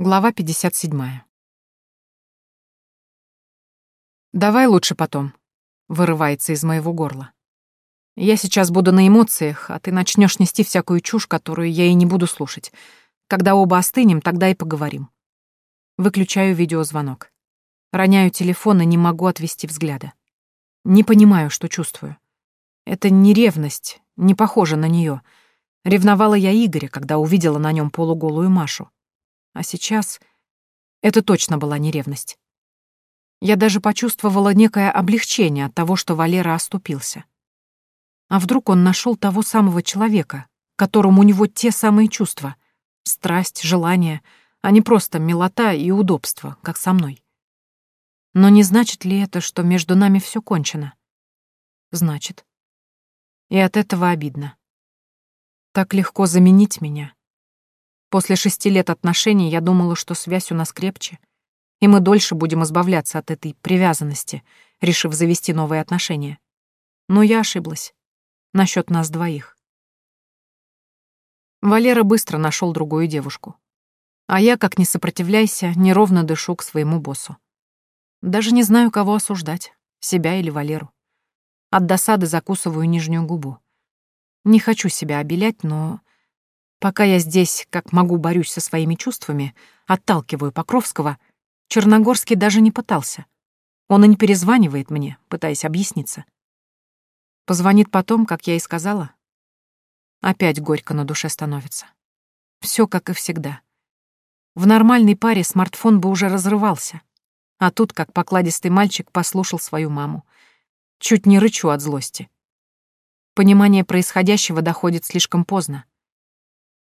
Глава 57. «Давай лучше потом», — вырывается из моего горла. «Я сейчас буду на эмоциях, а ты начнешь нести всякую чушь, которую я и не буду слушать. Когда оба остынем, тогда и поговорим». Выключаю видеозвонок. Роняю телефон и не могу отвести взгляда. Не понимаю, что чувствую. Это не ревность, не похоже на нее. Ревновала я Игоря, когда увидела на нем полуголую Машу. А сейчас это точно была не ревность. Я даже почувствовала некое облегчение от того, что Валера оступился. А вдруг он нашел того самого человека, которому у него те самые чувства — страсть, желание, а не просто милота и удобство, как со мной. Но не значит ли это, что между нами все кончено? Значит. И от этого обидно. Так легко заменить меня, После шести лет отношений я думала, что связь у нас крепче, и мы дольше будем избавляться от этой привязанности, решив завести новые отношения. Но я ошиблась. Насчет нас двоих. Валера быстро нашел другую девушку. А я, как не сопротивляйся, неровно дышу к своему боссу. Даже не знаю, кого осуждать, себя или Валеру. От досады закусываю нижнюю губу. Не хочу себя обелять, но Пока я здесь, как могу, борюсь со своими чувствами, отталкиваю Покровского, Черногорский даже не пытался. Он и не перезванивает мне, пытаясь объясниться. Позвонит потом, как я и сказала. Опять горько на душе становится. Все как и всегда. В нормальной паре смартфон бы уже разрывался. А тут, как покладистый мальчик, послушал свою маму. Чуть не рычу от злости. Понимание происходящего доходит слишком поздно.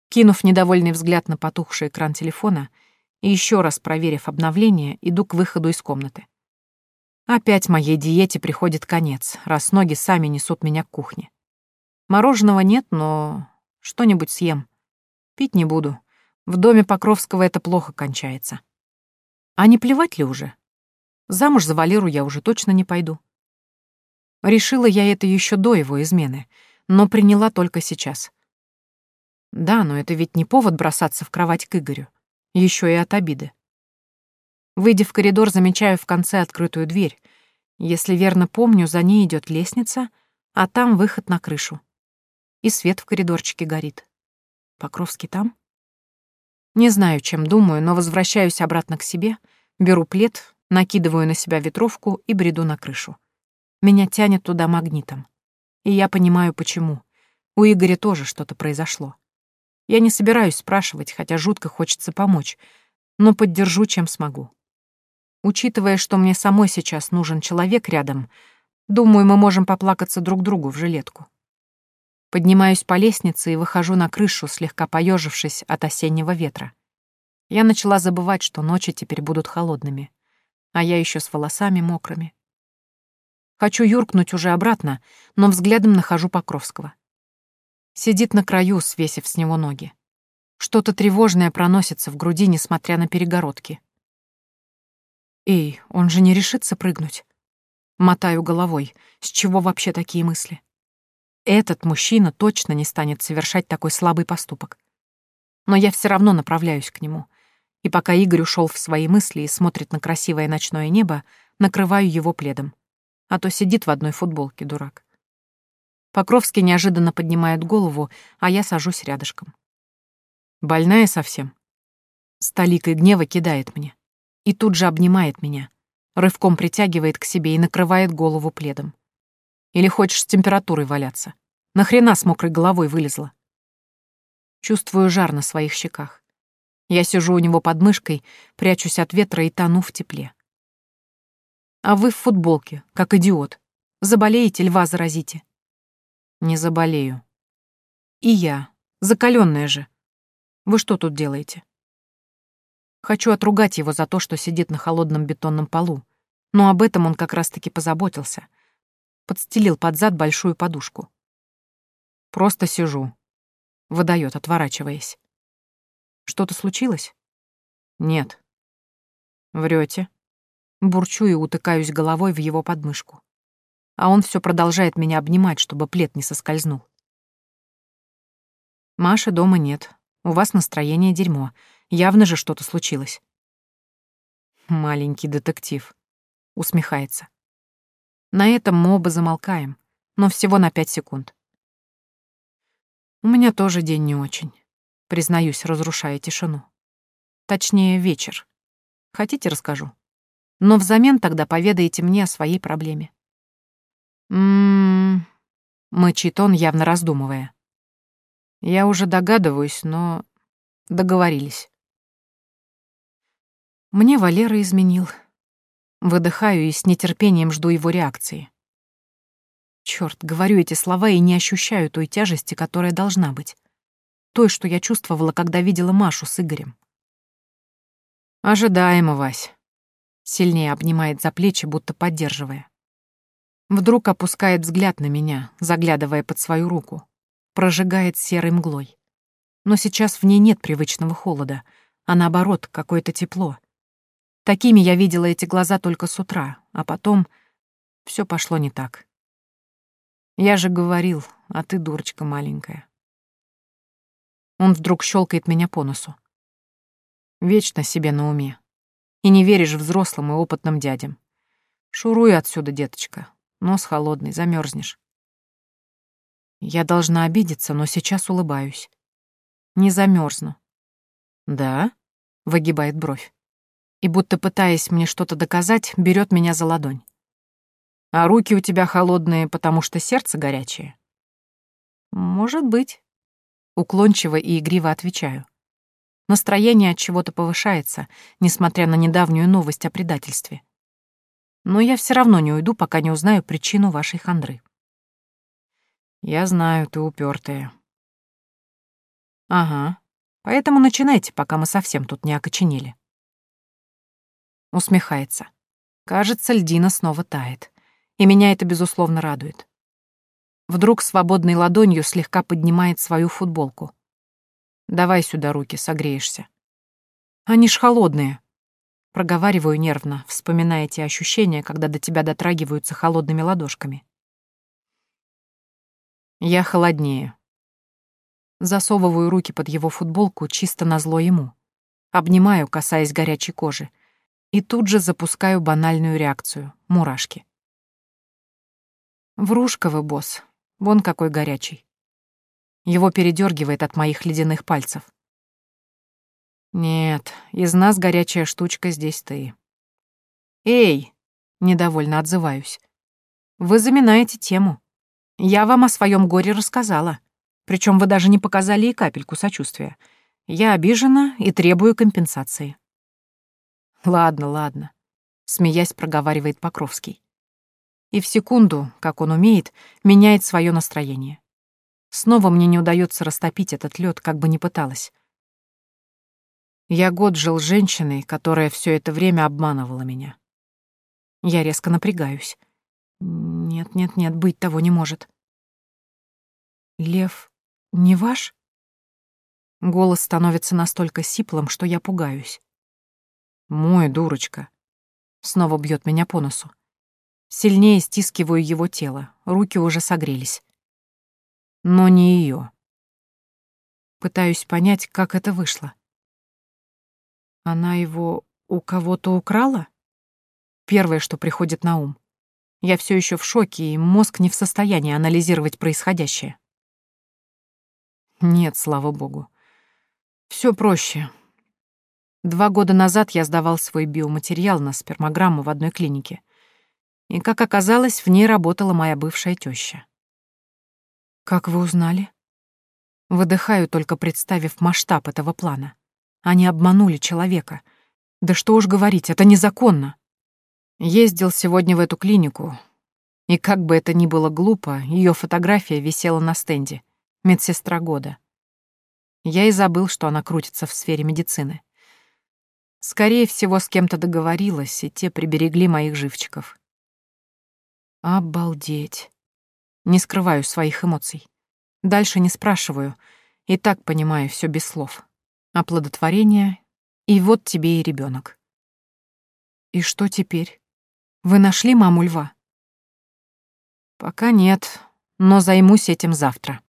Кинув недовольный взгляд на потухший экран телефона и еще раз проверив обновление, иду к выходу из комнаты. Опять моей диете приходит конец, раз ноги сами несут меня к кухне. Мороженого нет, но что-нибудь съем. Пить не буду. В доме Покровского это плохо кончается. А не плевать ли уже? Замуж за Валеру я уже точно не пойду. Решила я это еще до его измены, но приняла только сейчас. Да, но это ведь не повод бросаться в кровать к Игорю. Еще и от обиды. Выйдя в коридор, замечаю в конце открытую дверь. Если верно помню, за ней идет лестница, а там выход на крышу. И свет в коридорчике горит. Покровский там? Не знаю, чем думаю, но возвращаюсь обратно к себе, беру плед, накидываю на себя ветровку и бреду на крышу. Меня тянет туда магнитом. И я понимаю, почему. У Игоря тоже что-то произошло. Я не собираюсь спрашивать, хотя жутко хочется помочь, но поддержу, чем смогу. Учитывая, что мне самой сейчас нужен человек рядом, думаю, мы можем поплакаться друг другу в жилетку. Поднимаюсь по лестнице и выхожу на крышу, слегка поежившись от осеннего ветра. Я начала забывать, что ночи теперь будут холодными, а я еще с волосами мокрыми. Хочу юркнуть уже обратно, но взглядом нахожу Покровского. Сидит на краю, свесив с него ноги. Что-то тревожное проносится в груди, несмотря на перегородки. «Эй, он же не решится прыгнуть?» Мотаю головой. С чего вообще такие мысли? Этот мужчина точно не станет совершать такой слабый поступок. Но я все равно направляюсь к нему. И пока Игорь ушел в свои мысли и смотрит на красивое ночное небо, накрываю его пледом. А то сидит в одной футболке, дурак. Покровский неожиданно поднимает голову, а я сажусь рядышком. Больная совсем. Столикой гнева кидает мне. И тут же обнимает меня. Рывком притягивает к себе и накрывает голову пледом. Или хочешь с температурой валяться? Нахрена с мокрой головой вылезла? Чувствую жар на своих щеках. Я сижу у него под мышкой, прячусь от ветра и тону в тепле. А вы в футболке, как идиот. Заболеете, льва заразите. Не заболею. И я. Закаленная же. Вы что тут делаете? Хочу отругать его за то, что сидит на холодном бетонном полу, но об этом он как раз-таки позаботился. Подстелил под зад большую подушку. Просто сижу. Выдает, отворачиваясь. Что-то случилось? Нет. Врете. Бурчу и утыкаюсь головой в его подмышку а он все продолжает меня обнимать, чтобы плед не соскользнул. Маши дома нет. У вас настроение дерьмо. Явно же что-то случилось. Маленький детектив. Усмехается. На этом мы оба замолкаем, но всего на пять секунд. У меня тоже день не очень. Признаюсь, разрушая тишину. Точнее, вечер. Хотите, расскажу? Но взамен тогда поведаете мне о своей проблеме. М-м-м, мычит он, явно раздумывая. Я уже догадываюсь, но договорились. Мне Валера изменил. Выдыхаю и с нетерпением жду его реакции. Черт, говорю эти слова и не ощущаю той тяжести, которая должна быть. Той, что я чувствовала, когда видела Машу с Игорем. Ожидаемо, Вась. Сильнее обнимает за плечи, будто поддерживая. Вдруг опускает взгляд на меня, заглядывая под свою руку. Прожигает серой мглой. Но сейчас в ней нет привычного холода, а наоборот, какое-то тепло. Такими я видела эти глаза только с утра, а потом все пошло не так. Я же говорил, а ты дурочка маленькая. Он вдруг щелкает меня по носу. Вечно себе на уме. И не веришь взрослым и опытным дядям. Шуруй отсюда, деточка. Нос холодный, замерзнешь. Я должна обидеться, но сейчас улыбаюсь. Не замерзну. Да? Выгибает бровь. И будто пытаясь мне что-то доказать, берет меня за ладонь. А руки у тебя холодные, потому что сердце горячее? Может быть. Уклончиво и игриво отвечаю. Настроение от чего-то повышается, несмотря на недавнюю новость о предательстве. Но я все равно не уйду, пока не узнаю причину вашей хандры. Я знаю, ты упертая. Ага. Поэтому начинайте, пока мы совсем тут не окоченели. Усмехается. Кажется, льдина снова тает и меня это, безусловно, радует. Вдруг свободной ладонью слегка поднимает свою футболку. «Давай сюда руки, согреешься». «Они ж холодные», — проговариваю нервно, вспоминая те ощущения, когда до тебя дотрагиваются холодными ладошками. Я холоднее. Засовываю руки под его футболку чисто назло ему. Обнимаю, касаясь горячей кожи. И тут же запускаю банальную реакцию — мурашки. Врушка вы, босс. Вон какой горячий. Его передергивает от моих ледяных пальцев. Нет, из нас горячая штучка здесь ты. Эй, недовольно отзываюсь. Вы заминаете тему. Я вам о своем горе рассказала. Причем вы даже не показали и капельку сочувствия. Я обижена и требую компенсации. Ладно, ладно, смеясь, проговаривает Покровский и в секунду, как он умеет, меняет свое настроение. Снова мне не удается растопить этот лед, как бы ни пыталась. Я год жил с женщиной, которая все это время обманывала меня. Я резко напрягаюсь. Нет, нет, нет, быть того не может. Лев не ваш? Голос становится настолько сиплым, что я пугаюсь. Мой, дурочка. Снова бьет меня по носу. Сильнее стискиваю его тело, руки уже согрелись. Но не ее. Пытаюсь понять, как это вышло. Она его у кого-то украла? Первое, что приходит на ум. Я все еще в шоке, и мозг не в состоянии анализировать происходящее. Нет, слава богу. Все проще. Два года назад я сдавал свой биоматериал на спермограмму в одной клинике — и, как оказалось, в ней работала моя бывшая теща. «Как вы узнали?» Выдыхаю, только представив масштаб этого плана. Они обманули человека. Да что уж говорить, это незаконно. Ездил сегодня в эту клинику, и как бы это ни было глупо, ее фотография висела на стенде. Медсестра года. Я и забыл, что она крутится в сфере медицины. Скорее всего, с кем-то договорилась, и те приберегли моих живчиков. Обалдеть. Не скрываю своих эмоций. Дальше не спрашиваю. И так понимаю все без слов. Оплодотворение, и вот тебе и ребенок. И что теперь? Вы нашли маму льва? Пока нет, но займусь этим завтра.